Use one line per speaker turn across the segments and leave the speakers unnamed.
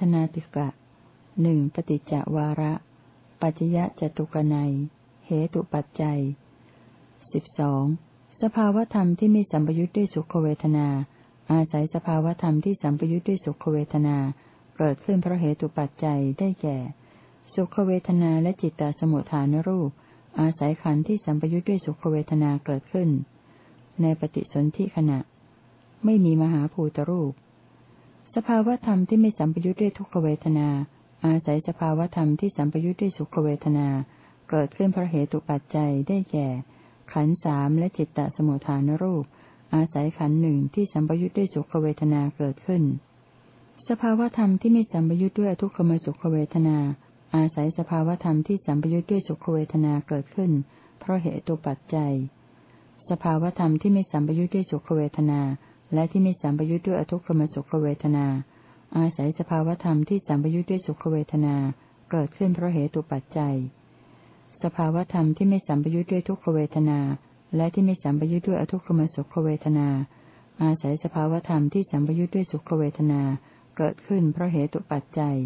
ทนาติกะหนึ่งปฏิจจวาระ ปัจจยะจตุกนัย เหตุปัจจัยสิบสองสภาวธรรมที่ไม่สัมปยุทธ์ด้วยสุขเวทนา อาศัยสภาวธรรมที่สัมปยุทธ์ด้วยสุขเวทนา เกิดขึ้นเพราะเหตุปัจจัยได้แก่ สุขเวทนาและจิตตสมุทฐานรูป อาศัยขันธ์ที่สัมปยุทธ์ด้วยสุขเวทนาเกิดขึ้น ในปฏิสนธิขณะ ไม่มีมหาภูตรูป สภาวธรรมที่ไม่สัมปยุทธ์ด้วยทุกขเวทนา อาศัยสภาวธรรมที่สัมปยุทธ์ด้วยสุขเวทนา เกิดขึ้นเพราะเหตุปัจจัยได้แก่ ขันสามและจิตตสมุทฐานรูป อาศัยขันหนึ่งที่สัมปยุทธ์ด้วยสุขเวทนาเกิดขึ้น สภาวธรรมที่ไม่สัมปยุทธ์ด้วยทุกขมสุขเวทนา อาศัยสภาวธรรมที่สัมปยุทธ์ด้วยสุขเวทนาเกิดขึ้น เพราะเหตุปัจจัย สภาวธรรมที่ไม่สัมปยุทธ์ด้วยสุขเวทนา และที่ไม่สัมปยุทธ์ด้วยอทุกขมสุขเวทนา อาศัยสภาวธรรมที่สัมปยุทธ์ด้วยสุขเวทนา เกิดขึ้นเพราะเหตุปัจจัย สภาวธรรมที่ไม่สัมปยุทธ์ด้วยทุกขเวทนา และที่ไม่สัมปยุทธ์ด้วยอทุกขมสุขเวทนา อาศัยสภาวธรรมที่สัมปยุทธ์ด้วยสุขเวทนา เกิดขึ้นเพราะเหตุปัจจัย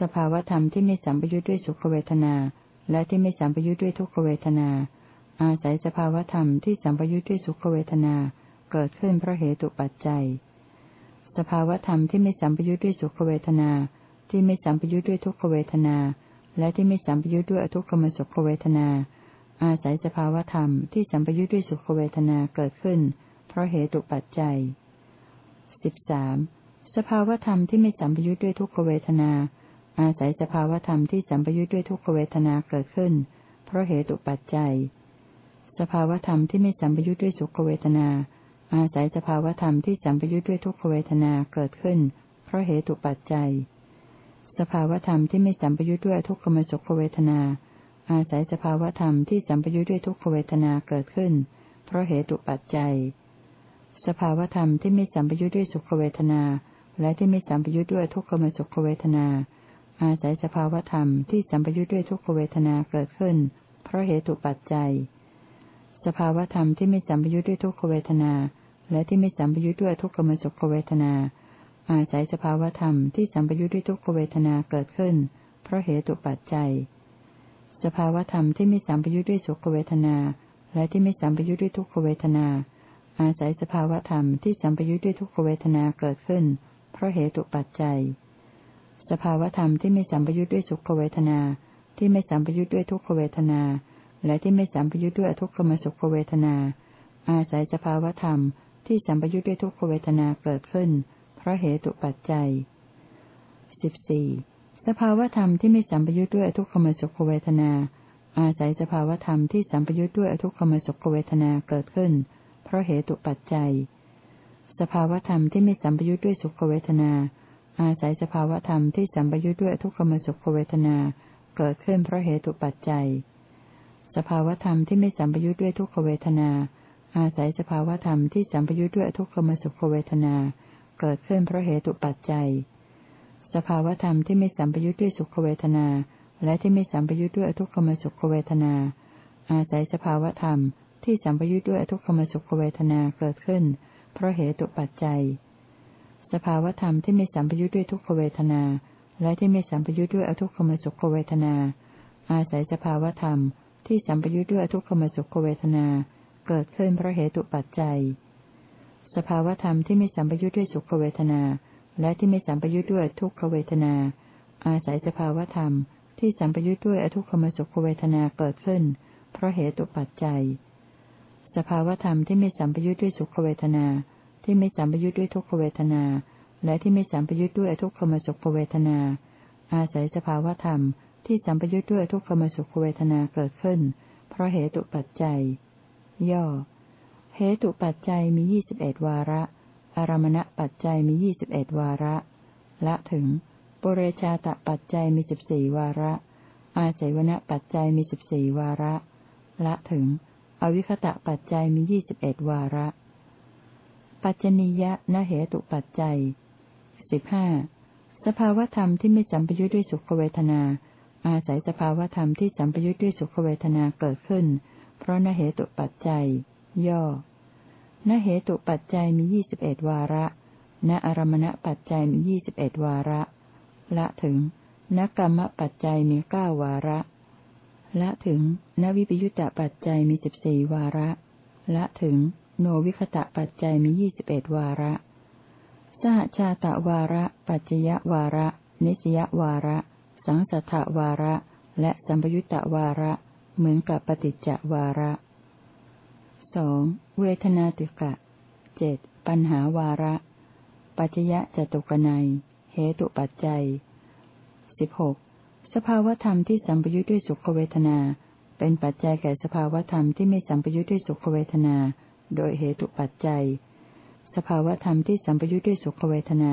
สภาวธรรมที่ไม่สัมปยุทธ์ด้วยสุขเวทนา และที่ไม่สัมปยุทธ์ด้วยทุกขเวทนา อาศัยสภาวธรรมที่สัมปยุทธ์ด้วยสุขเวทนาเเกิดขึ้นเพราะเหตุปัจจัย สภาวธรรมที่ไม่สัมปยุทธ์ด้วยสุขเวทนา ที่ไม่สัมปยุทธ์ด้วยทุกขเวทนา และที่ไม่สัมปยุทธ์ด้วยอทุกขมสุขเวทนา อาศัยสภาวธรรมที่สัมปยุทธ์ด้วยสุขเวทนาเกิดขึ้น เพราะเหตุปัจจัยสิบสามสภาวธรรมที่ไม่สัมปยุทธ์ด้วยทุกขเวทนา อาศัยสภาวธรรมที่สัมปยุทธ์ด้วยทุกขเวทนาเกิดขึ้น เพราะเหตุปัจจัย สภาวธรรมที่ไม่สัมปยุทธ์ด้วยสุขเวทนา อาศัยสภาวธรรมที่สัมปยุทธ์ด้วยทุกขเวทนาเกิดขึ้น เพราะเหตุปัจจัย สภาวธรรมที่ไม่สัมปยุทธ์ด้วยทุกขมสุขเวทนา อาศัยสภาวธรรมที่สัมปยุทธ์ด้วยทุกขเวทนาเกิดขึ้น เพราะเหตุปัจจัย สภาวธรรมที่ไม่สัมปยุทธ์ด้วยสุขเวทนา และที่ไม่สัมปยุทธ์ด้วยทุกขมสุขเวทนา อาศัยสภาวธรรมที่สัมปยุทธ์ด้วยทุกขเวทนาเกิดขึ้น เพราะเหตุปัจจัย สภาวธรรมที่ไม่สัมปยุทธ์ด้วยทุกขเวทนา และที่ไม่สัมปยุทธ์ด้วยทุกขมสุขเวทนา อาศัยสภาวธรรมที่สัมปยุทธ์ด้วยทุกขเวทนาเกิดขึ้น เพราะเหตุปัจจัย สภาวธรรมที่ไม่สัมปยุทธ์ด้วยสุขเวทนา และที่ไม่สัมปยุทธ์ด้วยทุกขเวทนา อาศัยสภาวธรรมที่สัมปยุทธ์ด้วยทุกขเวทนาเกิดขึ้น เพราะเหตุปัจจัย สภาวธรรมที่ไม่สัมปยุทธ์ด้วยสุขเวทนา ที่ไม่สัมปยุทธ์ด้วยทุกขเวทนา และที่ไม่สัมปยุทธ์ด้วยทุกขมสุขเวทนา อาศัยสภาวธรรม ที่สัมปยุทธ์ด้วยทุกขเวทนาเกิดขึ้น เพราะเหตุปัจจัยสิบสี่สภาวธรรมที่ไม่สัมปยุทธ์ด้วยทุกขมสุขเวทนา อาศัยสภาวธรรมที่สัมปยุทธ์ด้วยทุกขมสุขเวทนาเกิดขึ้น เพราะเหตุปัจจัย สภาวธรรมที่ไม่สัมปยุทธ์ด้วยสุขเวทนา อาศัยสภาวธรรมที่สัมปยุทธ์ด้วยทุกขมสุขเวทนาเกิดขึ้นเพราะเหตุปัจจัย สภาวธรรมที่ไม่สัมปยุทธ์ด้วยทุกขเวทนา อาศัยสภาวธรรมที่สัมปยุทธ์ด้วยทุกขมสุขเวทนา เกิดขึ้นเพราะเหตุปัจจัย สภาวธรรมที่ไม่สัมปยุทธ์ด้วยสุขเวทนา และที่ไม่สัมปยุทธ์ด้วยทุกขมสุขเวทนา อาศัยสภาวธรรมที่สัมปยุทธ์ด้วยทุกขมสุขเวทนาเกิดขึ้น เพราะเหตุปัจจัย สภาวธรรมที่ไม่สัมปยุทธ์ด้วยทุกขเวทนา และที่ไม่สัมปยุทธ์ด้วยอทุกขมสุขเวทนา อาศัยสภาวธรรมที่สัมปยุทธ์ด้วยทุกขมสุขเวทนา เกิดขึ้นเพราะเหตุปัจจัย สภาวธรรมที่ไม่สัมปยุทธ์ด้วยสุขเวทนา และที่ไม่สัมปยุทธ์ด้วยทุกขเวทนา อาศัยสภาวธรรมที่สัมปยุทธ์ด้วยอทุกขมสุขเวทนาเกิดขึ้น เพราะเหตุปัจจัย สภาวธรรมที่ไม่สัมปยุทธ์ด้วยสุขเวทนา ที่ไม่สัมปยุทธ์ด้วยทุกขเวทนา และที่ไม่สัมปยุทธ์ด้วยอทุกขมสุขเวทนา อาศัยสภาวธรรมที่สัมปยุทธ์ด้วยทุกขมสุขเวทนาเกิดขึ้น เพราะเหตุปัจจัย ย่อ เหตุปัจจัยมียี่สิบเอ็ดวาระ อารมณปัจจัยมียี่สิบเอ็ดวาระ ละถึง ปุเรชาตปัจจัยมีสิบสี่วาระ อาศัยวณปัจจัยมีสิบสี่วาระ ละถึง อวิคตะปัจจัยมียี่สิบเอ็ดวาระ ปัจจนิยะนะเหตุปัจจัยสิบห้าสภาวธรรมที่ไม่สัมปยุทธ์ด้วยสุขเวทนา อาศัยสภาวธรรมที่สัมปยุทธ์ด้วยสุขเวทนาเกิดขึ้น เพราะนเหตุปัจจัย ย่อนเหตุปัจจัยมียี่สิบเอ็ดวาระณอารมณปัจจัยมียี่สิบเอ็ดวาระ ละถึงนกรรมปัจจัยมีเก้าวาระ ละถึงนวิปยุตตปัจจัยมีสิบสี่วาระ ละถึง โนวิคตะปัจจัยมียี่สิบเอ็ดวาระ สหชาตะวาระ ปัจจยวาระ นิสยวาระ สังสัทธวาระ และสัมปยุตตวาระ เหมือนกับปฏิจจวาระสองเวทนาติกะเจ็ดปัญหาวาระ ปัจยะจตุกนัยเหตุปัจจัยสิบหกสภาวธรรมที่สัมปยุทธ์ด้วยสุขเวทนา เป็นปัจจัยแก่สภาวธรรมที่ไม่สัมปยุทธ์ด้วยสุขเวทนา โดยเหตุปัจจัย สภาวธรรมที่สัมปยุทธ์ด้วยสุขเวทนา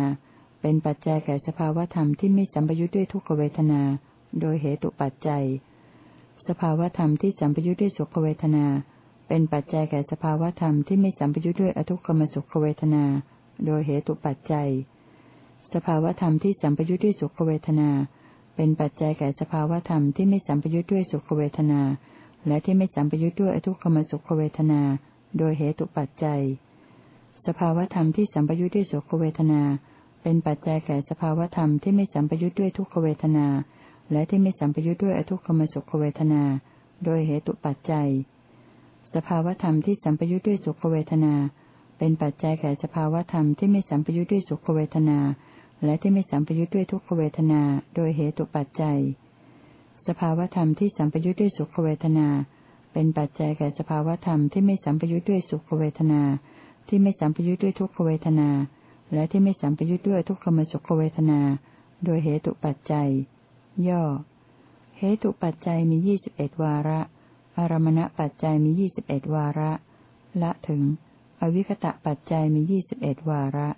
เป็นปัจจัยแก่สภาวธรรมที่ไม่สัมปยุทธ์ด้วยทุกขเวทนา โดยเหตุปัจจัย สภาวธรรมที่สัมปยุทธ์ด้วยสุขเวทนา เป็นปัจจัยแก่สภาวธรรมที่ไม่สัมปยุทธ์ด้วยอทุกขมสุขเวทนา โดยเหตุปัจจัย สภาวธรรมที่สัมปยุทธ์ด้วยสุขเวทนา เป็นปัจจัยแก่สภาวธรรมที่ไม่สัมปยุทธ์ด้วยสุขเวทนา และที่ไม่สัมปยุทธ์ด้วยอทุกขมสุขเวทนา โดยเหตุปัจจัย สภาวธรรมที่สัมปยุทธ์ด้วยสุขเวทนา เป็นปัจจัยแก่สภาวธรรมที่ไม่สัมปยุทธ์ด้วยทุกขเวทนา และที่ไม่สัมปยุทธ์ด้วยอทุกขมสุขเวทนา โดยเหตุปัจจัย สภาวธรรมที่สัมปยุทธ์ด้วยสุขเวทนา เป็นปัจจัยแก่สภาวธรรมที่ไม่สัมปยุทธ์ด้วยสุขเวทนา และที่ไม่สัมปยุทธ์ด้วยทุกขเวทนา โดยเหตุปัจจัย สภาวธรรมที่สัมปยุทธ์ด้วยสุขเวทนา เป็นปัจจัยแก่สภาวธรรมที่ไม่สัมปยุทธ์ด้วยสุขเวทนา ที่ไม่สัมปยุทธ์ด้วยทุกขเวทนา และที่ไม่สัมปยุทธ์ด้วยทุกขมสุขเวทนา โดยเหตุปัจจัย ย่อ เหตุปัจจัยมียี่สิบเอ็ดวาระ อารมณปัจจัยมียี่สิบเอ็ดวาระ ละถึง อวิคตะปัจจัยมียี่สิบเอ็ดวาระ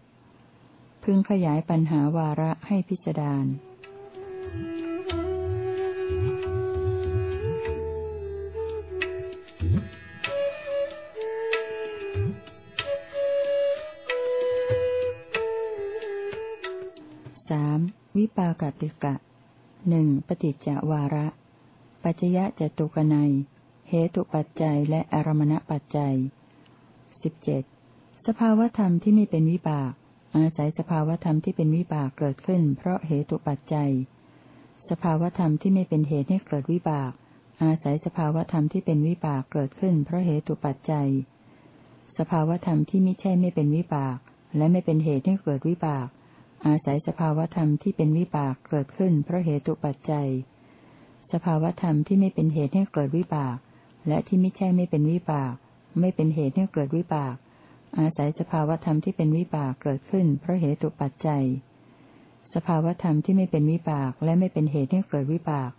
พึงขยายปัญหาวาระให้พิจารณาสามวิปากติกะ หนึ่งปฏิจจวาระ ปัจจยะจตุกนัย เหตุปัจจัยและอารมณปัจจัยสิบเจ็ดสภาวธรรมที่ไม่เป็นวิบาก อาศัยสภาวธรรมที่เป็นวิบากเกิดขึ้น เพราะเหตุปัจจัย สภาวธรรมที่ไม่เป็นเหตุให้เกิดวิบาก อาศัยสภาวธรรมที่เป็นวิบากเกิดขึ้น เพราะเหตุปัจจัย สภาวธรรมที่ไม่ใช่ไม่เป็นวิบาก และไม่เป็นเหตุให้เกิดวิบาก อาศัยสภาวธรรมที่เป็นวิบากเกิดขึ้นเพราะเหตุปัจจัย สภาวธรรมที่ไม่เป็นเหตุให้เกิดวิบาก และที่ไม่ใช่ไม่เป็นวิบาก ไม่เป็นเหตุให้เกิดวิบาก อาศัยสภาวธรรมที่เป็นวิบากเกิดขึ้นเพราะเหตุปัจจัย สภาวธรรมที่ไม่เป็นวิบากและไม่เป็นเหตุให้เกิดวิบาก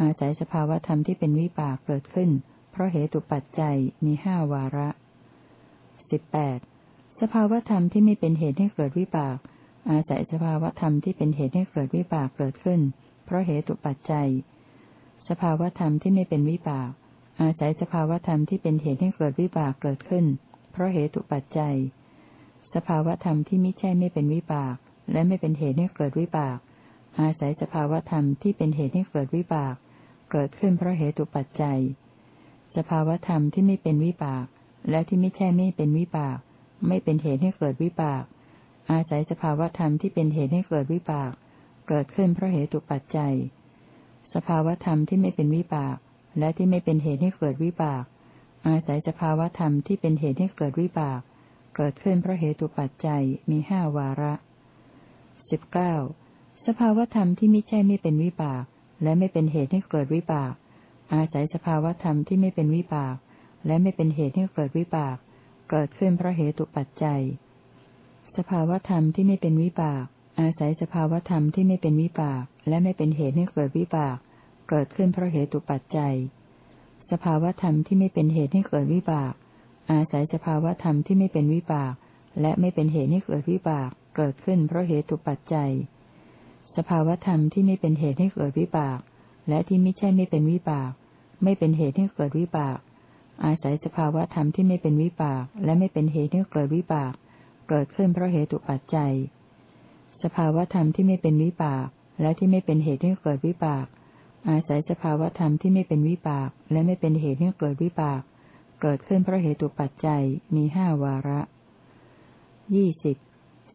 อาศัยสภาวธรรมที่เป็นวิบากเกิดขึ้น เพราะเหตุปัจจัยมีห้าวาระสิบแปดสภาวธรรมที่ไม่เป็นเหตุให้เกิดวิบาก อาศัยสภาวธรรมที่เป็นเหตุให้เกิดวิบากเกิดขึ้น เพราะเหตุปัจจัย สภาวธรรมที่ไม่เป็นวิบาก อาศัยสภาวธรรมที่เป็นเหตุให้เกิดวิบากเกิดขึ้น เพราะเหตุปัจจัย สภาวธรรมที่ไม่ใช่ไม่เป็นวิบาก และไม่เป็นเหตุให้เกิดวิบาก อาศัยสภาวธรรมที่เป็นเหตุให้เกิดวิบาก เกิดขึ้นเพราะเหตุปัจจัย สภาวธรรมที่ไม่เป็นวิบาก และที่ไม่ใช่ไม่เป็นวิบาก ไม่เป็นเหตุให้เกิดวิบาก อาศัยสภาวธรรมที่เป็นเหตุให้เกิดวิบาก เกิดขึ้นเพราะเหตุปัจจัย สภาวธรรมที่ไม่เป็นวิบาก และที่ไม่เป็นเหตุให้เกิดวิบาก อาศัยสภาวธรรมที่เป็นเหตุให้เกิดวิบาก เกิดขึ้นเพราะเหตุปัจจัยมีห้าวาระสิบเก้าสภาวธรรมที่ไม่ใช่ไม่เป็นวิบาก และไม่เป็นเหตุให้เกิดวิบาก อาศัยสภาวธรรมที่ไม่เป็นวิบาก และไม่เป็นเหตุให้เกิดวิบาก เกิดขึ้นเพราะเหตุปัจจัย สภาวธรรมที่ไม่เป็นวิบาก อาศัยสภาวธรรมที่ไม่เป็นวิบาก และไม่เป็นเหตุให้เกิดวิบาก เกิดขึ้นเพราะเหตุปัจจัย สภาวธรรมที่ไม่เป็นเหตุให้เกิดวิบาก อาศัยสภาวธรรมที่ไม่เป็นวิบาก และไม่เป็นเหตุให้เกิดวิบาก เกิดขึ้นเพราะเหตุปัจจัย สภาวธรรมที่ไม่เป็นเหตุให้เกิดวิบาก และที่ไม่ใช่ไม่เป็นวิบาก ไม่เป็นเหตุให้เกิดวิบาก อาศัยสภาวธรรมที่ไม่เป็นวิบาก และไม่เป็นเหตุให้เกิดวิบาก เกิดขึ้นเพราะเหตุปัจจัย สภาวธรรมที่ไม่เป็นวิบาก และที่ไม่เป็นเหตุให้เกิดวิบาก อาศัยสภาวธรรมที่ไม่เป็นวิบาก และไม่เป็นเหตุให้เกิดวิบาก เกิดขึ้นเพราะเหตุปัจจัยมีห้าวาระยี่สิบ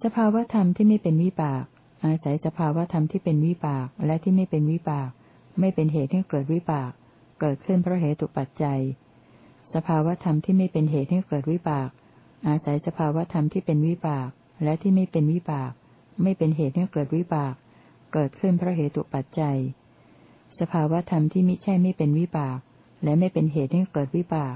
สภาวธรรมที่ไม่เป็นวิบาก อาศัยสภาวธรรมที่เป็นวิบากและที่ไม่เป็นวิบาก ไม่เป็นเหตุให้เกิดวิบาก เกิดขึ้นเพราะเหตุปัจจัย สภาวธรรมที่ไม่เป็นเหตุให้เกิดวิบาก อาศัยสภาวธรรมที่เป็นวิบาก และที่ไม่เป็นวิบาก ไม่เป็นเหตุให้เกิดวิบาก เกิดขึ้นเพราะเหตุปัจจัย สภาวธรรมที่มิใช่ไม่เป็นวิบาก และไม่เป็นเหตุให้เกิดวิบาก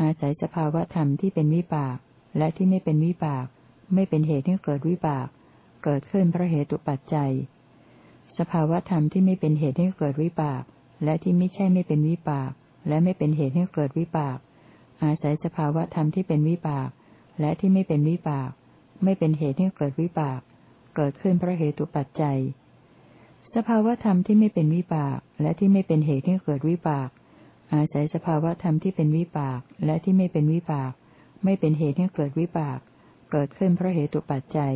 อาศัยสภาวธรรมที่เป็นวิบาก และที่ไม่เป็นวิบาก ไม่เป็นเหตุให้เกิดวิบาก เกิดขึ้นเพราะเหตุปัจจัย สภาวธรรมที่ไม่เป็นเหตุให้เกิดวิบาก และที่ไม่ใช่ไม่เป็นวิบาก และไม่เป็นเหตุให้เกิดวิบาก อาศัยสภาวธรรมที่เป็นวิบาก และที่ไม่เป็นวิบาก ไม่เป็นเหตุให้เกิดวิบาก เกิดขึ้นเพราะเหตุปัจจัย สภาวธรรมที่ไม่เป็นวิบาก และที่ไม่เป็นเหตุให้เกิดวิบาก อาศัยสภาวธรรมที่เป็นวิบาก และที่ไม่เป็นวิบาก ไม่เป็นเหตุให้เกิดวิบาก เกิดขึ้นเพราะเหตุปัจจัย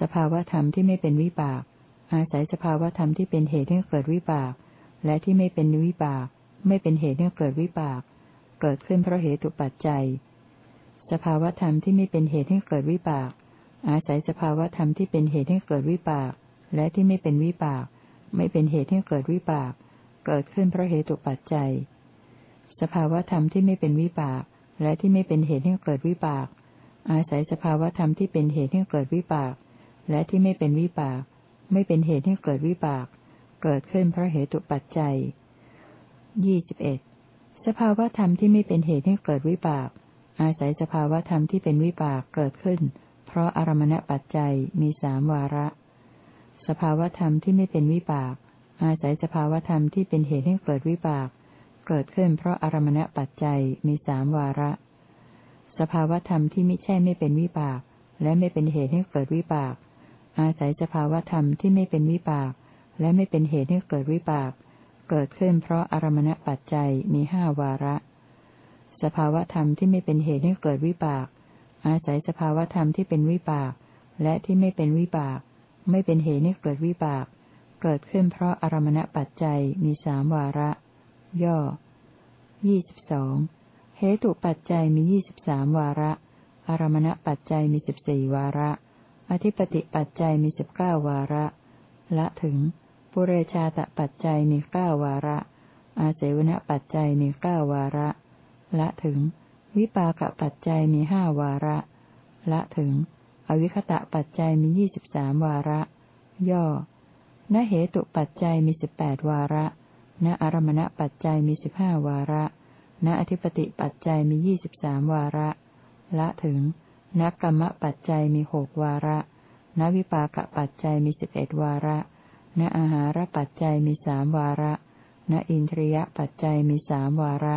สภาวธรรมที่ไม่เป็นวิบาก อาศัยสภาวธรรมที่เป็นเหตุให้เกิดวิบาก และที่ไม่เป็นวิบาก ไม่เป็นเหตุให้เกิดวิบาก เกิดขึ้นเพราะเหตุปัจจัย สภาวธรรมที่ไม่เป็นเหตุให้เกิดวิบาก อาศัยสภาวธรรมที่เป็นเหตุให้เกิดวิบาก และที่ไม่เป็นวิบาก ไม่เป็นเหตุให้เกิดวิบาก เกิดขึ้นเพราะเหตุปัจจัย สภาวธรรมที่ไม่เป็นวิบาก และที่ไม่เป็นเหตุให้เกิดวิบาก อาศัยสภาวธรรมที่เป็นเหตุให้เกิดวิบาก และที่ไม่เป็นวิบาก ไม่เป็นเหตุให้เกิดวิบาก เกิดขึ้นเพราะเหตุปัจจัยยี่สิบเอ็ดสภาวธรรมที่ไม่เป็นเหตุให้เกิดวิบาก อาศัยสภาวธรรมที่เป็นวิบากเกิดขึ้น เพราะอารมณปัจจัยมีสามวาระ สภาวธรรมที่ไม่เป็นวิบาก อาศัยสภาวธรรมที่เป็นเหตุให้เกิดวิบาก เกิดขึ้นเพราะอารมณปัจจัยมีสามวาระ สภาวธรรมที่ไม่ใช่ไม่เป็นวิบาก และไม่เป็นเหตุให้เกิดวิบาก อาศัยสภาวธรรมที่ไม่เป็นวิบาก และไม่เป็นเหตุให้เกิดวิบาก เกิดขึ้นเพราะอารมณปัจจัยมีห้าวาระ สภาวธรรมที่ไม่เป็นเหตุให้เกิดวิบาก อาศัยสภาวธรรมที่เป็นวิบาก และที่ไม่เป็นวิบาก ไม่เป็นเหตุให้เกิดวิบาก เกิดขึ้นเพราะอารมณปัจจัยมีสามวาระ ย่อยี่สิบสองเหตุปัจจัยมียี่สิบสามวาระ อารมณปัจจัยมีสิบสี่วาระ อธิปติปัจจัยมีสิบเก้าวาระ ละถึง ปุเรชาตปัจจัยมีเก้าวาระ อาเสวนปัจจัยมีเก้าวาระ ละถึง วิปากปัจจัยมีห้าวาระ ละถึง อวิคตะปัจจัยมียี่สิบสามวาระ ย่อณเหตุปัจจัยมีสิบแปดวาระณอารมณปัจจัยมีสิบห้าวาระณอธิปติปัจจัยมียี่สิบสามวาระ ละถึงนักกรรมปัจจัยมีหกวาระณวิปากปัจจัยมีสิบเอ็ดวาระณอาหารปัจจัยมีสามวาระณอินทรียปัจจัยมีสามวาระ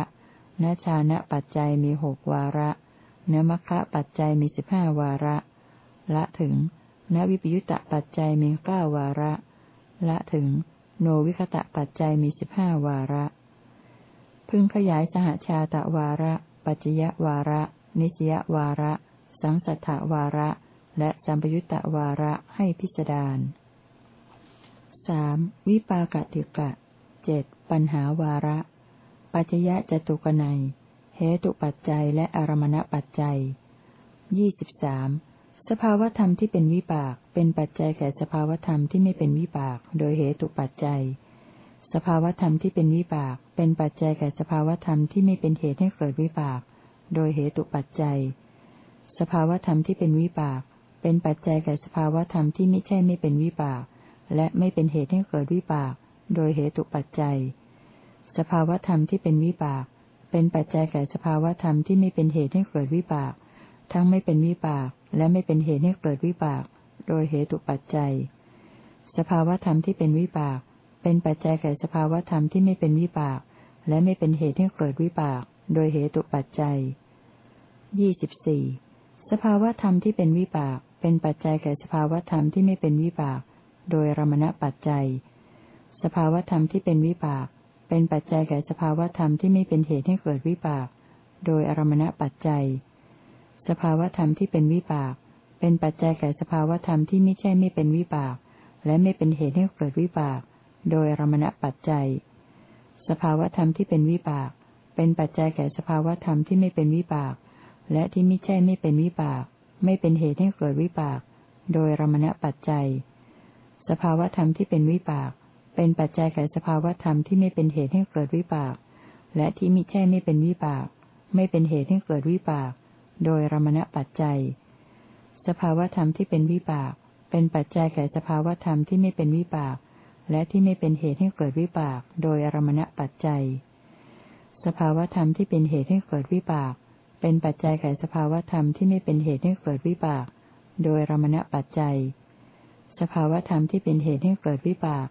ณชานะปัจจัยมีหกวาระณมัคคะปัจจัยมีสิบห้าวาระ ละถึงณวิปยุตตปัจจัยมีเก้าวาระ ละถึง โนวิคตะปัจจัยมีสิบห้าวาระ พึงขยายสหชาตะวาระ ปัจจยวาระ นิสยวาระ สังสัทธวาระ และสัมปยุตตวาระให้พิจารสามวิปากติกะเจ็ดปัญหาวาระ ปัจจยะจตุกนัยเหตุปัจจัยและอารมณปัจจัยยี่สิบสามสภาวธรรมที่เป็นวิปาก เป็นปัจจัยแก่สภาวธรรมที่ไม่เป็นวิปาก โดยเหตุปัจจัย สภาวธรรมที่เป็นวิบาก เป็นปัจจัยแก่สภาวธรรมที่ไม่เป็นเหตุให้เกิดวิบาก โดยเหตุปัจจัย สภาวธรรมที่เป็นวิบาก เป็นปัจจัยแก่สภาวธรรมที่ไม่ใช่ไม่เป็นวิบาก และไม่เป็นเหตุให้เกิดวิบาก โดยเหตุปัจจัย สภาวธรรมที่เป็นวิบาก เป็นปัจจัยแก่สภาวธรรมที่ไม่เป็นเหตุให้เกิดวิบาก ทั้งไม่เป็นวิบาก และไม่เป็นเหตุให้เกิดวิบาก โดยเหตุปัจจัย สภาวธรรมที่เป็นวิบาก เป็นปัจจัยแก่สภาวธรรมที่ไม่เป็นวิบาก และไม่เป็นเหตุให้เกิดวิบาก โดยเหตุปัจจัยยี่สิบสี่สภาวธรรมที่เป็นวิบาก เป็นปัจจัยแก่สภาวธรรมที่ไม่เป็นวิบาก โดยรมณปัจจัย สภาวธรรมที่เป็นวิบาก เป็นปัจจัยแก่สภาวธรรมที่ไม่เป็นเหตุให้เกิดวิบาก โดยอรมณปัจจัย สภาวธรรมที่เป็นวิบาก เป็นปัจจัยแก่สภาวธรรมที่ไม่ใช่ไม่เป็นวิบาก และไม่เป็นเหตุให้เกิดวิบาก โดยอรมณปัจจัย สภาวธรรมที่เป็นวิบาก เป็นปัจจัยแก่สภาวธรรมที่ไม่เป็นวิบาก และที่ไม่ใช่ไม่เป็นวิบาก ไม่เป็นเหตุให้เกิดวิบาก โดยอรมณปัจจัย สภาวธรรมที่เป็นวิบาก เป็นปัจจัยแก่สภาวธรรมที่ไม่เป็นเหตุให้เกิดวิบาก และที่มิใช่ไม่เป็นวิบาก ไม่เป็นเหตุให้เกิดวิบาก โดยรมณปัจจัย สภาวธรรมที่เป็นวิบาก เป็นปัจจัยแก่สภาวธรรมที่ไม่เป็นวิบาก และที่ไม่เป็นเหตุให้เกิดวิบาก โดยอรมณปัจจัย สภาวธรรมที่เป็นเหตุให้เกิดวิบาก เป็นปัจจัยแก่สภาวธรรมที่ไม่เป็นเหตุให้เกิดวิบาก โดยรมณปัจจัย สภาวธรรมที่เป็นเหตุให้เกิดวิบาก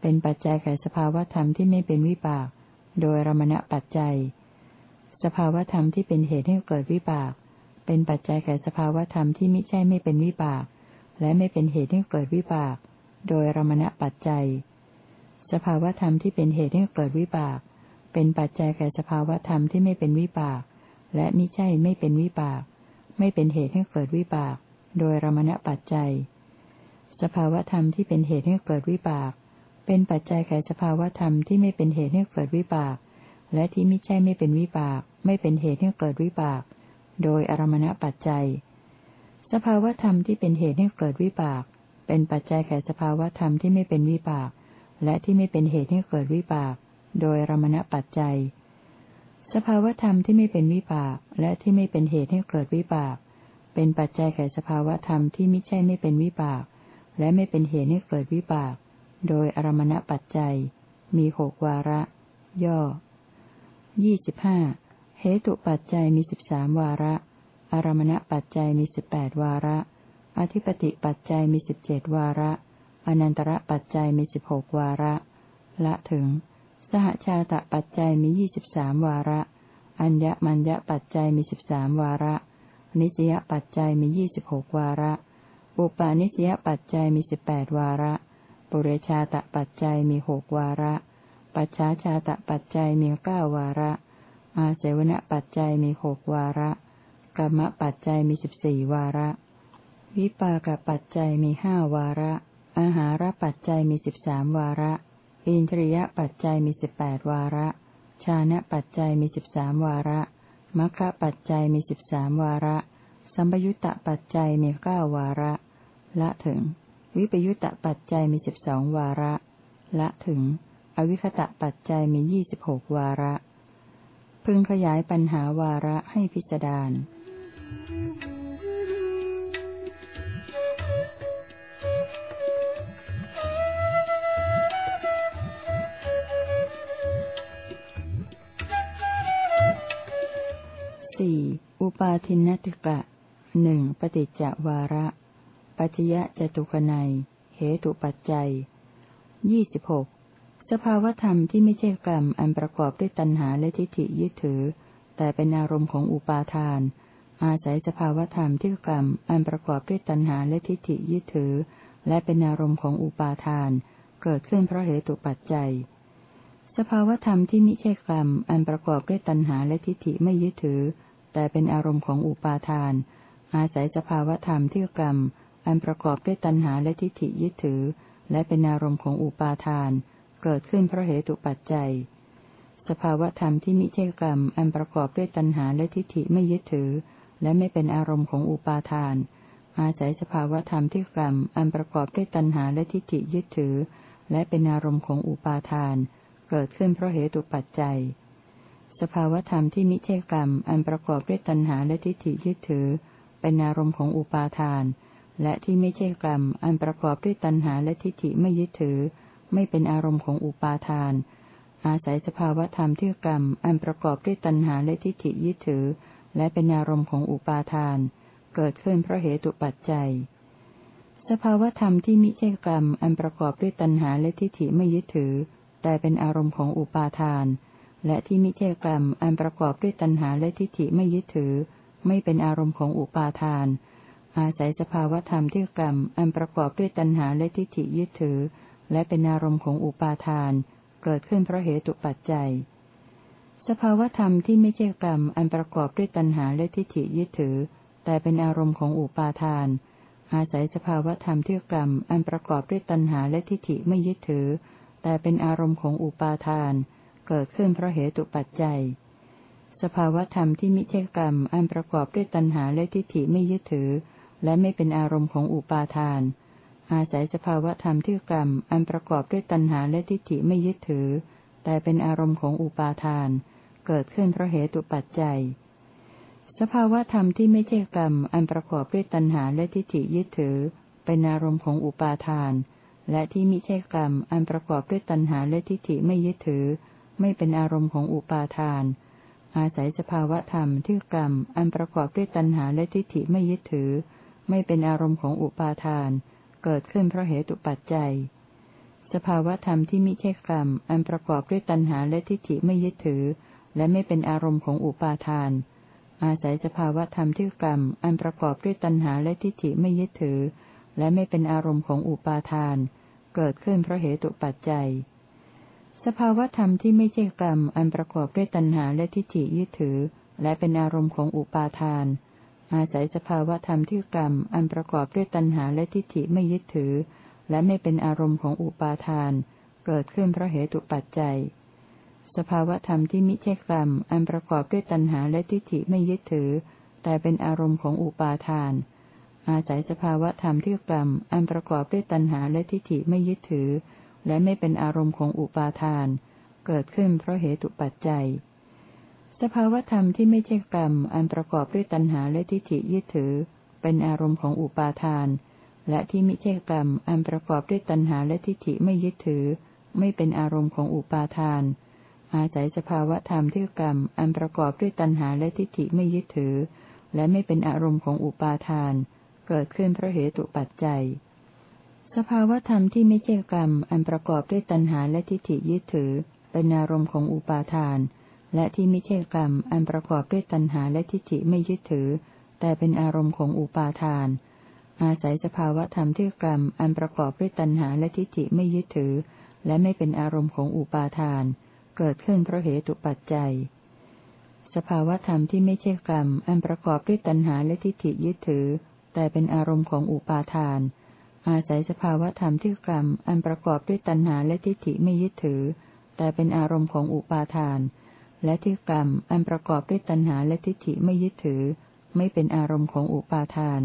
เป็นปัจจัยแก่สภาวธรรมที่ไม่เป็นวิบาก โดยรมณปัจจัย สภาวธรรมที่เป็นเหตุให้เกิดวิบาก เป็นปัจจัยแก่สภาวธรรมที่ไม่ใช่ไม่เป็นวิบาก และไม่เป็นเหตุให้เกิดวิบาก โดยรมณปัจจัย สภาวธรรมที่เป็นเหตุให้เกิดวิบาก เป็นปัจจัยแก่สภาวธรรมที่ไม่เป็นวิบาก และมิใช่ไม่เป็นวิบาก ไม่เป็นเหตุให้เกิดวิบาก โดยรมณปัจจัย สภาวธรรมที่เป็นเหตุให้เกิดวิบาก เป็นปัจจัยแก่สภาวธรรมที่ไม่เป็นเหตุให้เกิดวิบาก และที่ไมิใช่ไม่เป็นวิบาก ไม่เป็นเหตุให้เกิดวิบาก โดยอารมณปัจจัย สภาวธรรมที่เป็นเหตุให้เกิดวิบาก เป็นปัจจัยแก่สภาวธรรมที่ไม่เป็นวิบาก และที่ไม่เป็นเหตุให้เกิดวิบาก โดยอรมณปัจจัย สภาวธรรมที่ไม่เป็นวิบาก และที่ไม่เป็นเหตุให้เกิดวิบาก เป็นปัจจัยแก่สภาวธรรมที่ไมิใช่ไม่เป็นวิบาก และไม่เป็นเหตุให้เกิดวิบาก โดยอารมณปัจจัย มีหกวาระ ย่อยี่สิบห้าเหตุปัจจัยมีสิบสามวาระ อารมณปัจจัยมีสิบแปดวาระ อธิปติปัจจัยมีสิบเจ็ดวาระ อนันตระปัจจัยมีสิบหกวาระ ละถึง สหชาตปัจจัยมียี่สิบสามวาระ อัญญมัญญปัจจัยมีสิบสามวาระ นิสยปัจจัยมียี่สิบหกวาระ อุปาณิสยปัจจัยมีสิบแปดวาระ ปุเรชาตปัจจัยมีหกวาระ ปัจฉาชาตปัจจัยมีเก้าวาระ อาเสวนปัจจัยมีหกวาระกรรมปัจจัยมีสิบสี่วาระ วิปากปัจจัยมีห้าวาระ อาหารปัจจัยมีสิบสามวาระ อินทรียปัจจัยมีสิบแปดวาระ ชานะปัจจัยมีสิบสามวาระมัคคะปัจจัยมีสิบสามวาระ สัมปยุตตปัจจัยมีเก้าวาระ ละถึง วิปยุตตปัจจัยมีสิบสองวาระ ละถึง อวิคตะปัจจัยมียี่สิบหกวาระ พึงขยายปัญหาวาระให้พิจารณาสี่อุปาทินนติกะหนึ่งปฏิจจวาระ ปัจยะจตุคนัยเหตุปัจจัยยี่สิบหกสภาวธรรมที่ไม่ใช่กรรมอันประกอบด้วยตัณหาและทิฏฐิยึดถือ แต่เป็นอารมณ์ของอุปาทาน อาศัยสภาวธรรมที่กรรมอันประกอบด้วยตัณหาและทิฏฐิยึดถือ และเป็นอารมณ์ของอุปาทาน เกิดขึ้นเพราะเหตุปัจจัย สภาวธรรมที่ไมิใช่กรรมอันประกอบด้วยตัณหาและทิฏฐิไม่ยึดถือ แต่เป็นอารมณ์ของอุปาทาน อาศัยสภาวธรรมที่กรรม อันประกอบด้วยตัณหาและทิฏฐิยึดถือ และเป็นอารมณ์ของอุปาทาน เกิดขึ้นเพราะเหตุปัจจัย สภาวธรรมที่มิใช่กรรม อันประกอบด้วยตัณหาและทิฏฐิไม่ยึดถือ และไม่เป็นอารมณ์ของอุปาทาน อาศัยสภาวธรรมที่กรรม อันประกอบด้วยตัณหาและทิฏฐิยึดถือ และเป็นอารมณ์ของอุปาทาน เกิดขึ้นเพราะเหตุปัจจัย สภาวธรรมที่มิใช่กรรม อันประกอบด้วยตัณหาและทิฏฐิยึดถือ เป็นอารมณ์ของอุปาทาน และที่ไม่ใช่กรรม อันประกอบด้วยตัณหาและทิฏฐิไม่ยึดถือ ไม่เป็นอารมณ์ของอุปาทาน อาศัยสภาวธรรมที่กรรม อันประกอบด้วยตัณหาและทิฏฐิยึดถือ และเป็นอารมณ์ของอุปาทาน เกิดขึ้นเพราะเหตุปัจจัย สภาวธรรมที่มิใช่กรรม อันประกอบด้วยตัณหาและทิฏฐิไม่ยึดถือ แต่เป็นอารมณ์ของอุปาทาน และที่มิใช่กรรม อันประกอบด้วยตัณหาและทิฏฐิไม่ยึดถือ ไม่เป็นอารมณ์ของอุปาทาน อาศัยสภาวธรรมที่กรรม อันประกอบด้วยตัณหาและทิฏฐิยึดถือ และเป็นอารมณ์ของอุปาทาน เกิดขึ้นเพราะเหตุปัจจัย สภาวธรรมที่ไม่ใช่กรรม อันประกอบด้วยตัณหาและทิฏฐิยึดถือ แต่เป็นอารมณ์ของอุปาทาน อาศัยสภาวธรรมที่กรรม อันประกอบด้วยตัณหาและทิฏฐิไม่ยึดถือ แต่เป็นอารมณ์ของอุปาทาน เกิดขึ้นเพราะเหตุปัจจัยสภาวธรรมที่มิใช่กรรม อันประกอบด้วยตัณหาและทิฏฐิไม่ยึดถือ และไม่เป็นอารมณ์ของอุปาทาน อาศัยสภาวธรรมที่กรรม อันประกอบด้วยตัณหาและทิฏฐิไม่ยึดถือ แต่เป็นอารมณ์ของอุปาทาน เกิดขึ้นเพราะเหตุปัจจัย สภาวธรรมที่ไม่ใช่กรรม อันประกอบด้วยตัณหาและทิฏฐิยึดถือ เป็นอารมณ์ของอุปาทาน และที่มิใช่กรรม อันประกอบด้วยตัณหาและทิฏฐิไม่ยึดถือ ไม่เป็นอารมณ์ของอุปาทานอาศัยสภาวธรรมที่กรรม อันประกอบด้วยตัณหาและทิฏฐิไม่ยึดถือ ไม่เป็นอารมณ์ของอุปาทาน เกิดขึ้นเพราะเหตุปัจจัย สภาวธรรมที่มิใช่กรรม อันประกอบด้วยตัณหาและทิฏฐิไม่ยึดถือ และไม่เป็นอารมณ์ของอุปาทาน อาศัยสภาวธรรมที่กรรม อันประกอบด้วยตัณหาและทิฏฐิไม่ยึดถือ และไม่เป็นอารมณ์ของอุปาทาน เกิดขึ้นเพราะเหตุปัจจัยสภาวธรรมที่ไม่ใช่กรรมอันประกอบด้วยตัณหาและทิฏฐิยึดถือ และเป็นอารมณ์ของอุปาทาน อาศัยสภาวะธรรมที่กรรม อันประกอบด้วยตัณหาและทิฏฐิไม่ยึดถือ และไม่เป็นอารมณ์ของอุปาทาน เกิดขึ้นเพราะเหตุปัจจัย สภาวะธรรมที่มิใช่กรรม อันประกอบด้วยตัณหาและทิฏฐิไม่ยึดถือ แต่เป็นอารมณ์ของอุปาทาน อาศัยสภาวะธรรมที่กรรม อันประกอบด้วยตัณหาและทิฏฐิไม่ยึดถือ และไม่เป็นอารมณ์ของอุปาทาน เกิดขึ้นเพราะเหตุปัจจัย สภาวธรรมที่ไม่ใช่กรรมอันประกอบด้วยตัณหาและทิฏฐิยึดถือ เป็นอารมณ์ของอุปาทาน และที่ไม่ใช่กรรมอันประกอบด้วยตัณหาและทิฏฐิไม่ยึดถือ ไม่เป็นอารมณ์ของอุปาทาน อาศัยสภาวธรรมที่กรรมอันประกอบด้วยตัณหาและทิฏฐิไม่ยึดถือ และไม่เป็นอารมณ์ของอุปาทาน เกิดขึ้นเพราะเหตุปัจจัย สภาวธรรมที่ไม่ใช่กรรมอันประกอบด้วยตัณหาและทิฏฐิยึดถือ เป็นอารมณ์ของอุปาทาน และที่ไม่ใช่กรรมอันประกอบด้วยตัณหาและทิฏฐิไม่ยึดถือ แต่เป็นอารมณ์ของอุปาทาน อาศัยสภาวะธรรมที่กรรมอันประกอบด้วยตัณหาและทิฏฐิไม่ยึดถือ และไม่เป็นอารมณ์ของอุปาทาน เกิดขึ้นเพราะเหตุปัจจัย สภาวะธรรมที่ไม่ใช่กรรมอันประกอบด้วยตัณหาและทิฏฐิยึดถือ แต่เป็นอารมณ์ของอุปาทาน อาศัยสภาวะธรรมที่กรรมอันประกอบด้วยตัณหาและทิฏฐิไม่ยึดถือ แต่เป็นอารมณ์ของอุปาทาน และที่กรรมอันประกอบด้วยตัณหาและทิฏฐิไม่ยึดถือ ไม่เป็นอารมณ์ของอุปาทาน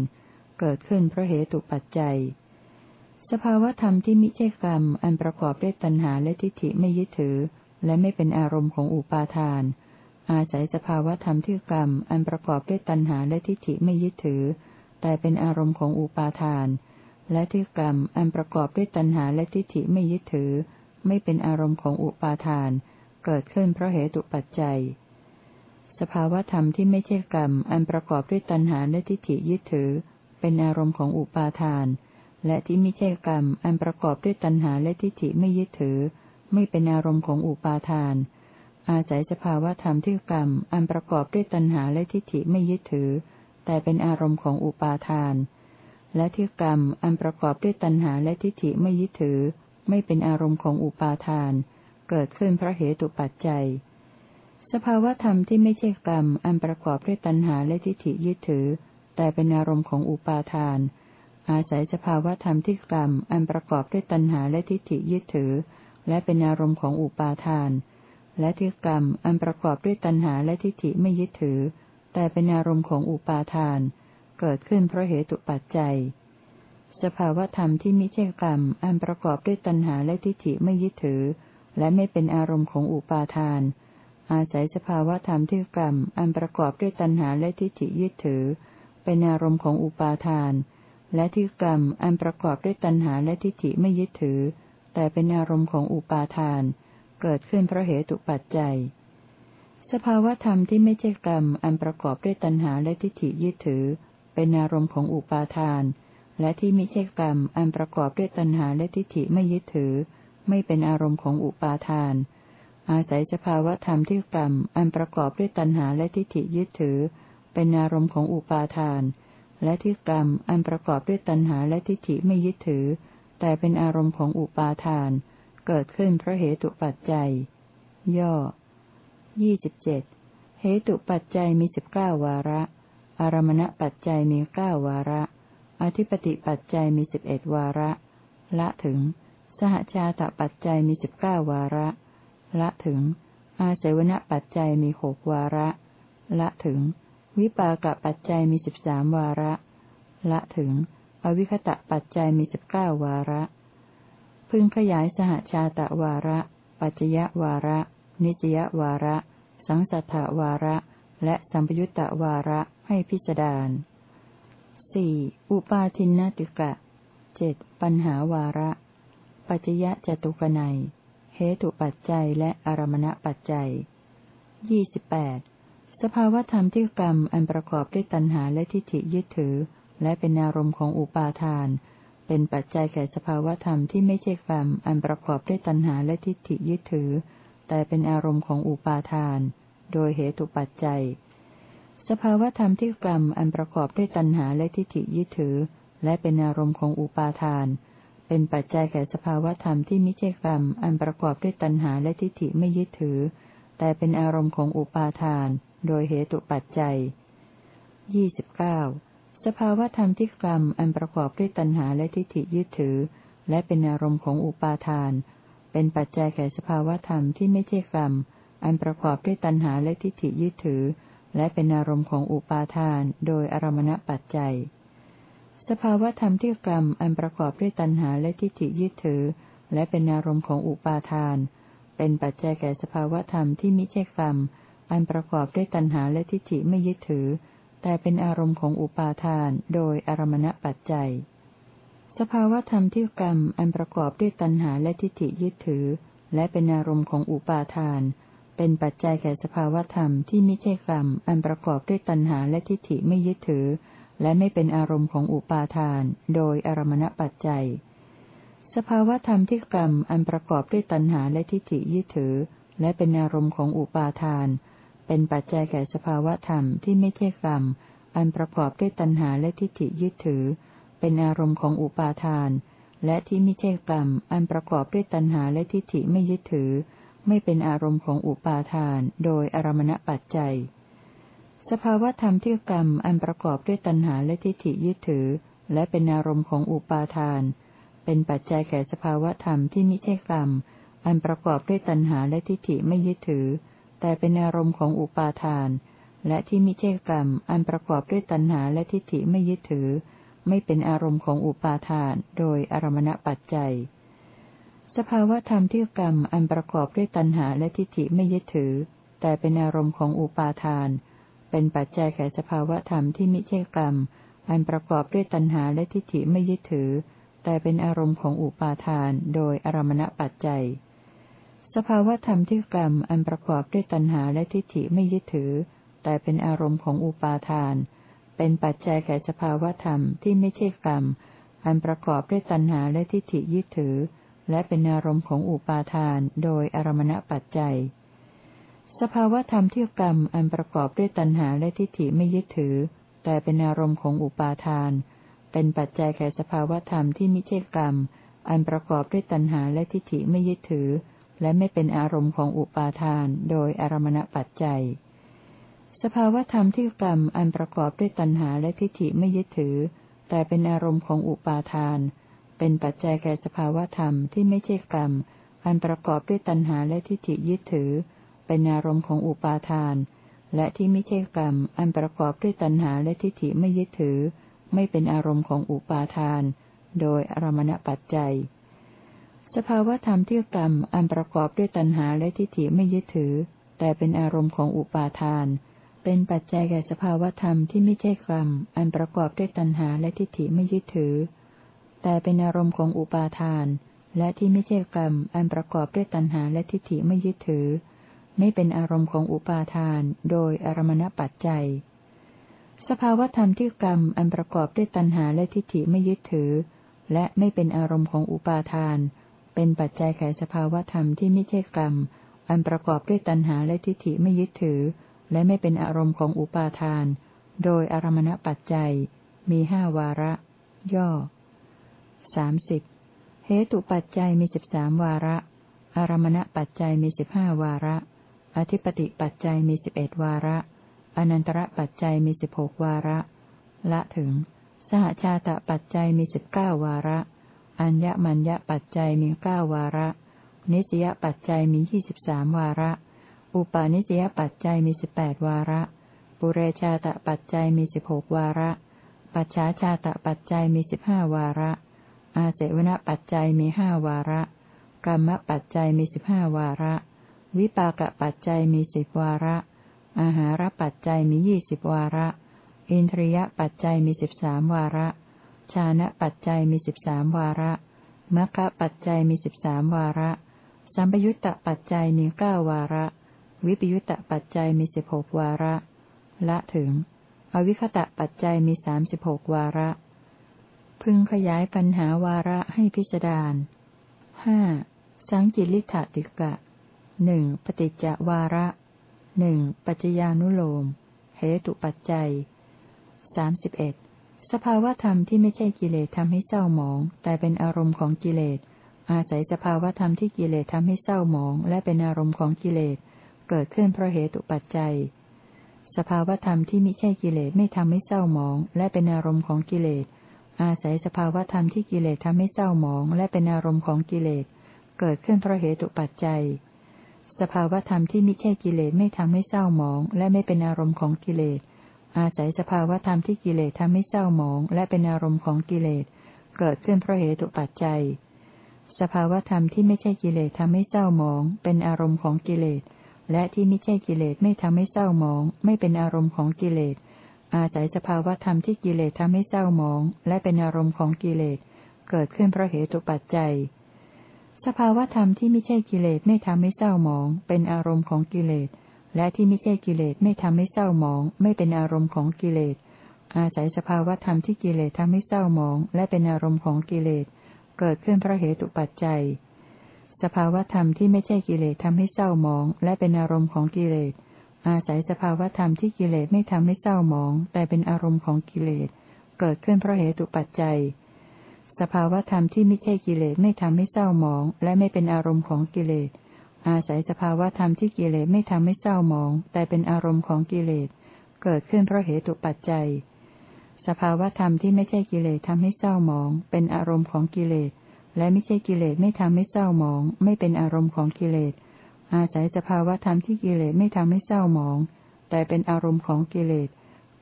เกิดขึ้นเพราะเหตุปัจจัย สภาวธรรมที่มิใช่กรรมอันประกอบด้วยตัณหาและทิฏฐิไม่ยึดถือ และไม่เป็นอารมณ์ของอุปาทาน อาศัยสภาวธรรมที่กรรมอันประกอบด้วยตัณหาและทิฏฐิไม่ยึดถือ แต่เป็นอารมณ์ของอุปาทาน และที่กรรมอันประกอบด้วยตัณหาและทิฏฐิไม่ยึดถือ ไม่เป็นอารมณ์ของอุปาทาน เกิดขึ้นเพราะเหตุปัจจัย สภาวธรรมที่ไม่ใช่กรรม อันประกอบด้วยตัณหาและทิฏฐิยึดถือ เป็นอารมณ์ของอุปาทาน และที่ไม่ใช่กรรม อันประกอบด้วยตัณหาและทิฏฐิไม่ยึดถือ ไม่เป็นอารมณ์ของอุปาทาน อาศัยสภาวธรรมที่กรรม อันประกอบด้วยตัณหาและทิฏฐิไม่ยึดถือ แต่เป็นอารมณ์ของอุปาทาน และที่กรรม อันประกอบด้วยตัณหาและทิฏฐิไม่ยึดถือ ไม่เป็นอารมณ์ของอุปาทาน เกิดขึ้นเพราะเหตุปัจจัย สภาวธรรมที่ไม่ใช่กรรม อันประกอบด้วยตัณหาและทิฏฐิยึดถือ แต่เป็นอารมณ์ของอุปาทาน อาศัยสภาวธรรมที่กรรม อันประกอบด้วยตัณหาและทิฏฐิยึดถือ และเป็นอารมณ์ของอุปาทาน และที่กรรม อันประกอบด้วยตัณหาและทิฏฐิไม่ยึดถือ แต่เป็นอารมณ์ของอุปาทาน เกิดขึ้นเพราะเหตุปัจจัยสภาวธรรมที่ไมิใช่กรรม อันประกอบด้วยตัณหาและทิฏฐิไม่ยึดถือ และไม่เป็นอารมณ์ของอุปาทาน อาศัยสภาวะธรรมที่กรรม อันประกอบด้วยตัณหาและทิฏฐิยึดถือ เป็นอารมณ์ของอุปาทาน และที่กรรมอันประกอบด้วยตัณหาและทิฏฐิไม่ยึดถือ แต่เป็นอารมณ์ของอุปาทาน เกิดขึ้นเพราะเหตุปัจจัย สภาวะธรรมที่ไม่ใช่กรรมอันประกอบด้วยตัณหาและทิฏฐิยึดถือ เป็นอารมณ์ของอุปาทาน และที่ไมิใช่กรรมอันประกอบด้วยตัณหาและทิฏฐิไม่ยึดถือ ไม่เป็นอารมณ์ของอุปาทาน อาศัยสภาวธรรมที่กรรม อันประกอบด้วยตัณหาและทิฏฐิยึดถือ เป็นอารมณ์ของอุปาทาน และที่กรรมอันประกอบด้วยตัณหาและทิฏฐิไม่ยึดถือ แต่เป็นอารมณ์ของอุปาทาน เกิดขึ้นเพราะเหตุปัจจัย ย่อยี่สิบเจ็ดเหตุปัจจัยมีสิบเก้าวาระ อารมณปัจจัยมีเก้าวาระ อธิปติปัจจัยมีสิบเอ็ดวาระ ละถึง สหชาตปัจจัยมีสิบเก้าวาระ ละถึง อาเสวนปัจจัยมีหกวาระ ละถึง วิปากปัจจัยมีสิบสามวาระ ละถึง อวิคตะปัจจัยมีสิบเก้าวาระ พึงขยายสหชาตวาระ ปัจจยวาระ นิจยวาระ สังสัทธวาระ และสัมปยุตตวาระให้พิจารณาสี่อุปาทินนติกะเจ็ดปัญหาวาระ ปัจจยะจตุกนัยเหตุปัจจัยและอารมณปัจจัยยี่สิบแปดสภาวธรรมที่กรรมอันประกอบด้วยตัณหาและทิฏฐิยึดถือ และเป็นอารมณ์ของอุปาทาน เป็นปัจจัยแก่สภาวธรรมที่ไม่ใช่กรรมอันประกอบด้วยตัณหาและทิฏฐิยึดถือ แต่เป็นอารมณ์ของอุปาทาน โดยเหตุปัจจัย สภาวธรรมที่กรรมอันประกอบด้วยตัณหาและทิฏฐิยึดถือ และเป็นอารมณ์ของอุปาทาน เป็นปัจจัยแก่สภาวธรรมที่ไม่ใช่กรรม อันประกอบด้วยตัณหาและทิฏฐิไม่ยึดถือ แต่เป็นอารมณ์ของอุปาทาน โดยเหตุปัจจัยยี่สิบเก้าสภาวธรรมที่กรรม อันประกอบด้วยตัณหาและทิฏฐิยึดถือ และเป็นอารมณ์ของอุปาทาน เป็นปัจจัยแก่สภาวธรรมที่ไม่ใช่กรรม อันประกอบด้วยตัณหาและทิฏฐิยึดถือ และเป็นอารมณ์ของอุปาทาน โดยอารมณปัจจัย สภาวธรรมที่กรรมอันประกอบด้วยตัณหาและทิฏฐิยึดถือ และเป็นอารมณ์ของอุปาทาน เป็นปัจจัยแก่สภาวธรรมที่ม่ใช่กรรม อันประกอบด้วยตัณหาและทิฏฐิไม่ยึดถือ แต่เป็นอารมณ์ของอุปาทาน โดยอารมณปัจจัย สภาวธรรมที่กรรมอันประกอบด้วยตัณหาและทิฏฐิยึดถือ และเป็นอารมณ์ของอุปาทาน เป็นปัจจัยแก่สภาวธรรมที่ม่ใช่กรรม อันประกอบด้วยตัณหาและทิฏฐิไม่ยึดถือ และไม่เป็นอารมณ์ของอุปาทาน โดยอารมณปัจจัย สภาวธรรมที่กรรมอันประกอบด้วยตัณหาและทิฏฐิยึดถือ และเป็นอารมณ์ของอุปาทาน เป็นปัจจัยแก่สภาวธรรมที่ไม่เที่กรรม อันประกอบด้วยตัณหาและทิฏฐิยึดถือ เป็นอารมณ์ของอุปาทาน และที่ไม่ใช่กรรม อันประกอบด้วยตัณหาและทิฏฐิไม่ยึดถือ ไม่เป็นอารมณ์ของอุปาทาน โดยอารมณปัจจัย สภาวธรรมที่กรรมอันประกอบด้วยตัณหาและทิฏฐิยึดถือ และเป็นอารมณ์ของอุปาทาน เป็นปัจจัยแก่สภาวธรรมที่ไม่ใช่กรรม อันประกอบด้วยตัณหาและทิฏฐิไม่ยึดถือ แต่เป็นอารมณ์ของอุปาทาน และที่มิเชกรรม อันประกอบด้วยตัณหาและทิฏฐิไม่ยึดถือ ไม่เป็นอารมณ์ของอุปาทาน โดยอารมณปัจจัย สภาวธรรมที่กรรมอันประกอบด้วยตัณหาและทิฏฐิไม่ยึดถือ แต่เป็นอารมณ์ของอุปาทาน เป็นปัจจัยแก่สภาวธรรมที่มิเชกรรม อันประกอบด้วยตัณหาและทิฏฐิไม่ยึดถือ แต่เป็นอารมณ์ของอุปาทาน โดยอารมณปัจจัย สภาวธรรมที่กรรม อันประกอบด้วยตัณหาและทิฏฐิไม่ยึดถือ แต่เป็นอารมณ์ของอุปาทาน เป็นปัจจัยแก่สภาวธรรมที่ไม่ใช่กรรม อันประกอบด้วยตัณหาและทิฏฐิยึดถือ และเป็นอารมณ์ของอุปาทาน โดยอารมณปัจจัย สภาวธรรมที่กรรมอันประกอบด้วยตัณหาและทิฏฐิไม่ยึดถือ แต่เป็นอารมณ์ของอุปาทาน เป็นปัจจัยแก่สภาวธรรมที่ไม่ใช่กรรม อันประกอบด้วยตัณหาและทิฏฐิไม่ยึดถือ และไม่เป็นอารมณ์ของอุปาทาน โดยอารมณปัจจัย สภาวธรรมที่กรรมอันประกอบด้วยตัณหาและทิฏฐิไม่ยึดถือ แต่เป็นอารมณ์ของอุปาทาน เป็นปัจจัยแก่สภาวธรรมที่ไม่ใช่กรรม อันประกอบด้วยตัณหาและทิฏฐิยึดถือ เป็นอารมณ์ของอุปาทาน และที่ไม่ใช่กรรม อันประกอบด้วยตัณหาและทิฏฐิไม่ยึดถือ ไม่เป็นอารมณ์ของอุปาทาน โดยอารมณปัจจัย สภาวธรรมที่กรรม อันประกอบด้วยตัณหาและทิฏฐิไม่ยึดถือ แต่เป็นอารมณ์ของอุปาทาน เป็นปัจจัยแก่สภาวธรรมที่ไม่ใช่กรรม อันประกอบด้วยตัณหาและทิฏฐิไม่ยึดถือ แต่เป็นอารมณ์ของอุปาทาน และที่ไม่ใช่กรรม อันประกอบด้วยตัณหาและทิฏฐิไม่ยึดถือ ไม่เป็นอารมณ์ของอุปาทาน โดยอารมณปัจจัย สภาวธรรมที่กรรมอันประกอบด้วยตัณหาและทิฏฐิไม่ยึดถือ และไม่เป็นอารมณ์ของอุปาทาน เป็นปัจจัยแก่สภาวธรรมที่ไม่ใช่กรรม อันประกอบด้วยตัณหาและทิฏฐิไม่ยึดถือ และไม่เป็นอารมณ์ของอุปาทาน โดยอารมณปัจจัย มีห้าวาระ ย่อสามสิบเหตุปัจจัยมีสิบสามวาระ อารมณปัจจัยมีสิบห้าวาระ อธิปติปัจจัยมีสิบเอ็ดวาระ อนันตระปัจจัยมีสิบหกวาระ ละถึง สหชาตปัจจัยมีสิบเก้าวาระ อัญญมัญญปัจจัยมีเก้าวาระ นิสยปัจจัยมียี่สิบสามวาระ อุปาณิสยปัจจัยมีสิบแปดวาระ ปุเรชาตปัจจัยมีสิบหกวาระ ปัจฉาชาตะปัจจัยมีสิบห้าวาระ อาเสวนปัจจัยมีห้าวาระ กรรมปัจจัยมีสิบห้าวาระ วิปากปัจจัยมีสิบวาระ อาหารปัจจัยมียี่สิบวาระ อินทรียปัจจัยมีสิบสามวาระ ชานะปัจจัยมีสิบสามวาระมรรคปัจจัยมีสิบสามวาระ สัมปยุตตปัจจัยมีเก้าวาระ วิปยุตตปัจจัยมีสิบหกวาระ ละถึง อวิคตะปัจจัยมีสามสิบหกวาระ พึงขยายปัญหาวาระให้พิจารณาห้าสังจิลิธติกะ หนึ่งปฏิจจวาระหนึ่งปัจจญานุโลมเหตุปัจจัยสามสิบเอ็ดสภาวธรรมที่ไม่ใช่กิเลสทำให้เศร้าหมอง แต่เป็นอารมณ์ของกิเลส อาศัยสภาวธรรมที่กิเลสทำให้เศร้าหมอง และเป็นอารมณ์ของกิเลส เกิดขึ้นเพราะเหตุปัจจัย สภาวธรรมที่ไม่ใช่กิเลสไม่ทำให้เศร้าหมอง และเป็นอารมณ์ของกิเลส อาศัยสภาวธรรมที่กิเลสทำให้เศร้าหมอง และเป็นอารมณ์ของกิเลส เกิดขึ้นเพราะเหตุปัจจัย สภาวธรรมที่ไม่ใช่กิเลสไม่ทำให้เศร้าหมอง และไม่เป็นอารมณ์ของกิเลส อาศัยสภาวธรรมที่กิเลสทำให้เศร้าหมอง และเป็นอารมณ์ของกิเลส เกิดขึ้นเพราะเหตุปัจจัย สภาวธรรมที่ไม่ใช่กิเลสทำให้เศร้าหมอง เป็นอารมณ์ของกิเลส และที่ไม่ใช่กิเลสไม่ทำให้เศร้าหมอง ไม่เป็นอารมณ์ของกิเลส อาศัยสภาวธรรมที่กิเลสทำให้เศร้าหมอง และเป็นอารมณ์ของกิเลส เกิดขึ้นเพราะเหตุปัจจัย สภาวธรรมที่ไม่ใช่กิเลสไม่ทำให้เศร้าหมอง เป็นอารมณ์ของกิเลส และที่ไม่ใช่กิเลสไม่ทำให้เศร้าหมอง ไม่เป็นอารมณ์ของกิเลส อาศัยสภาวธรรมที่กิเลสทำให้เศร้าหมอง และเป็นอารมณ์ของกิเลส เกิดขึ้นเพราะเหตุปัจจัย สภาวธรรมที่ไม่ใช่กิเลสทำให้เศร้าหมอง และเป็นอารมณ์ของกิเลส อาศัยสภาวธรรมที่กิเลสไม่ทำให้เศร้าหมอง แต่เป็นอารมณ์ของกิเลส เกิดขึ้นเพราะเหตุปัจจัย สภาวธรรมที่ไม่ใช่กิเลสไม่ทำให้เศร้าหมอง และไม่เป็นอารมณ์ของกิเลส อาศัยสภาวธรรมที่กิเลสไม่ทำให้เศร้าหมอง แต่เป็นอารมณ์ของกิเลส เกิดขึ้นเพราะเหตุปัจจัย สภาวธรรมที่ไม่ใช่กิเลสทำให้เศร้าหมอง เป็นอารมณ์ของกิเลส และไม่ใช่กิเลสไม่ทำให้เศร้าหมอง ไม่เป็นอารมณ์ของกิเลส อาศัยสภาวธรรมที่กิเลสไม่ทำให้เศร้าหมอง แต่เป็นอารมณ์ของกิเลส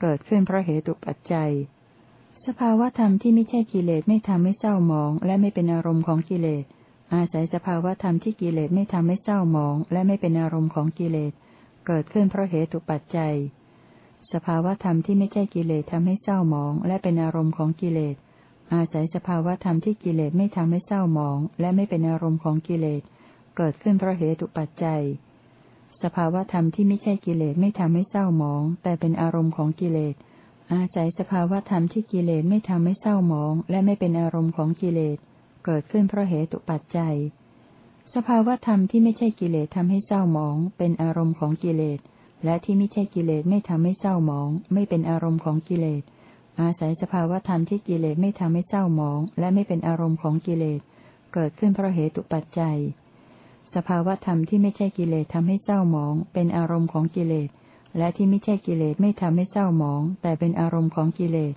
เกิดขึ้นเพราะเหตุปัจจัย สภาวธรรมที่ไม่ใช่กิเลสไม่ทำให้เศร้าหมอง และไม่เป็นอารมณ์ของกิเลส อาศัยสภาวธรรมที่กิเลสไม่ทำให้เศร้าหมอง และไม่เป็นอารมณ์ของกิเลส เกิดขึ้นเพราะเหตุปัจจัย สภาวธรรมที่ไม่ใช่กิเลสทำให้เศร้าหมอง และเป็นอารมณ์ของกิเลส อาศัยสภาวธรรมที่กิเลสไม่ทำให้เศร้าหมอง และไม่เป็นอารมณ์ของกิเลส เกิดขึ้นเพราะเหตุปัจจัย สภาวธรรมที่ไม่ใช่กิเลสไม่ทำให้เศร้าหมอง แต่เป็นอารมณ์ของกิเลส อาศัยสภาวธรรมที่กิเลสไม่ทำให้เศร้าหมอง และไม่เป็นอารมณ์ของกิเลส เกิดขึ้นเพราะเหตุปัจจัย สภาวธรรมที่ไม่ใช่กิเลสทำให้เศร้าหมอง เป็นอารมณ์ของกิเลส และที่ไม่ใช่กิเลสไม่ทำให้เศร้าหมอง ไม่เป็นอารมณ์ของกิเลส อาศัยสภาวธรรมที่กิเลสไม่ทำให้เศร้าหมอง และไม่เป็นอารมณ์ของกิเลส เกิดขึ้นเพราะเหตุปัจจัย สภาวธรรมที่ไม่ใช่กิเลสทำให้เศร้าหมอง เป็นอารมณ์ของกิเลส และที่ไม่ใช่กิเลสไม่ทำให้เศร้าหมอง แต่เป็นอารมณ์ของกิเลส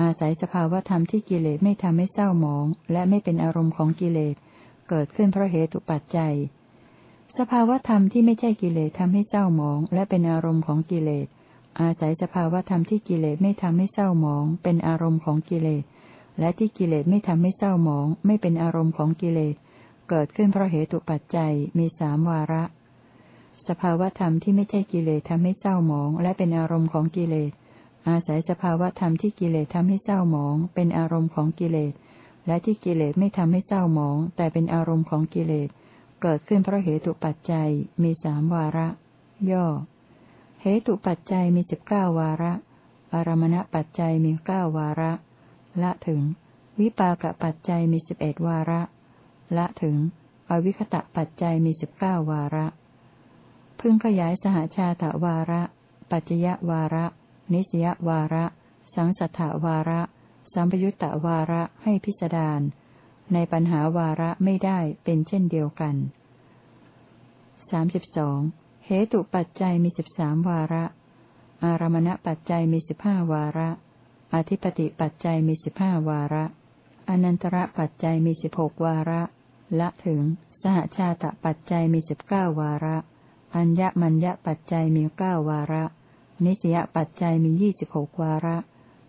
อาศัยสภาวธรรมที่กิเลสไม่ทำให้เศร้าหมอง และไม่เป็นอารมณ์ของกิเลส เกิดขึ้นเพราะเหตุปัจจัย สภาวธรรมที่ไม่ใช่กิเลสทำให้เศร้าหมอง และเป็นอารมณ์ของกิเลส อาศัยสภาวธรรมที่กิเลสไม่ทำให้เศร้าหมอง เป็นอารมณ์ของกิเลส และที่กิเลสไม่ทำให้เศร้าหมอง ไม่เป็นอารมณ์ของกิเลส เกิดขึ้นเพราะเหตุปัจจัยมีสามวาระ สภาวธรรมที่ไม่ใช่กิเลสทำให้เศร้าหมอง และเป็นอารมณ์ของกิเลส อาศัยสภาวธรรมที่กิเลสทำให้เศร้าหมอง เป็นอารมณ์ของกิเลส และที่กิเลสไม่ทำให้เศร้าหมอง แต่เป็นอารมณ์ของกิเลส เกิดขึ้นเพราะเหตุปัจจัยมีสามวาระ ย่อ เหตุปัจจัยมีสิบเก้าวาระ อารมณปัจจัยมีเก้าวาระ ละถึง วิปากปัจจัยมีสิบเอ็ดวาระ ละถึง อวิคตะปัจจัยมีสิบเก้าวาระ พึงขยายสหชาตวาระ ปัจจยวาระ นิสยวาระ สังสัทธวาระ สัมปยุตตวาระให้พิจารณาในปัญหาวาระไม่ได้เป็นเช่นเดียวกันสามสิบสองเหตุปัจจัยมีสิบสามวาระ อารมณปัจจัยมีสิบห้าวาระ อธิปติปัจจัยมีสิบห้าวาระ อนันตระปัจจัยมีสิบหกวาระ ละถึง สหชาตปัจจัยมีสิบเก้าวาระ อัญญมัญญปัจจัยมีเก้าวาระ นิสยปัจจัยมียี่สิบหกวาระ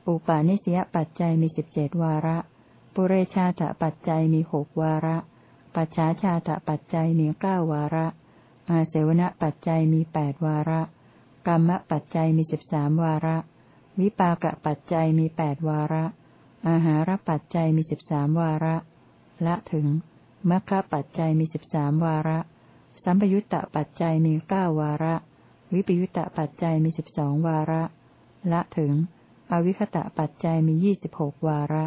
อุปาณิสยปัจจัยมีสิบเจ็ดวาระ ปุเรชาตปัจจัยมีหกวาระ ปัจฉาชาตปัจจัยมีเก้าวาระ อาเสวณปัจจัยมีแปดวาระ กรรมปัจจัยมีสิบสามวาระ วิปากปัจจัยมีแปดวาระ อาหารปัจจัยมีสิบสามวาระ ละถึงมัคคปัจจัยมีสิบสามวาระ สัมปยุตตะปัจจัยมีเก้าวาระ วิปยุตตะปัจจัยมีสิบสองวาระ ละถึง อวิคตะปัจจัยมียี่สิบหกวาระ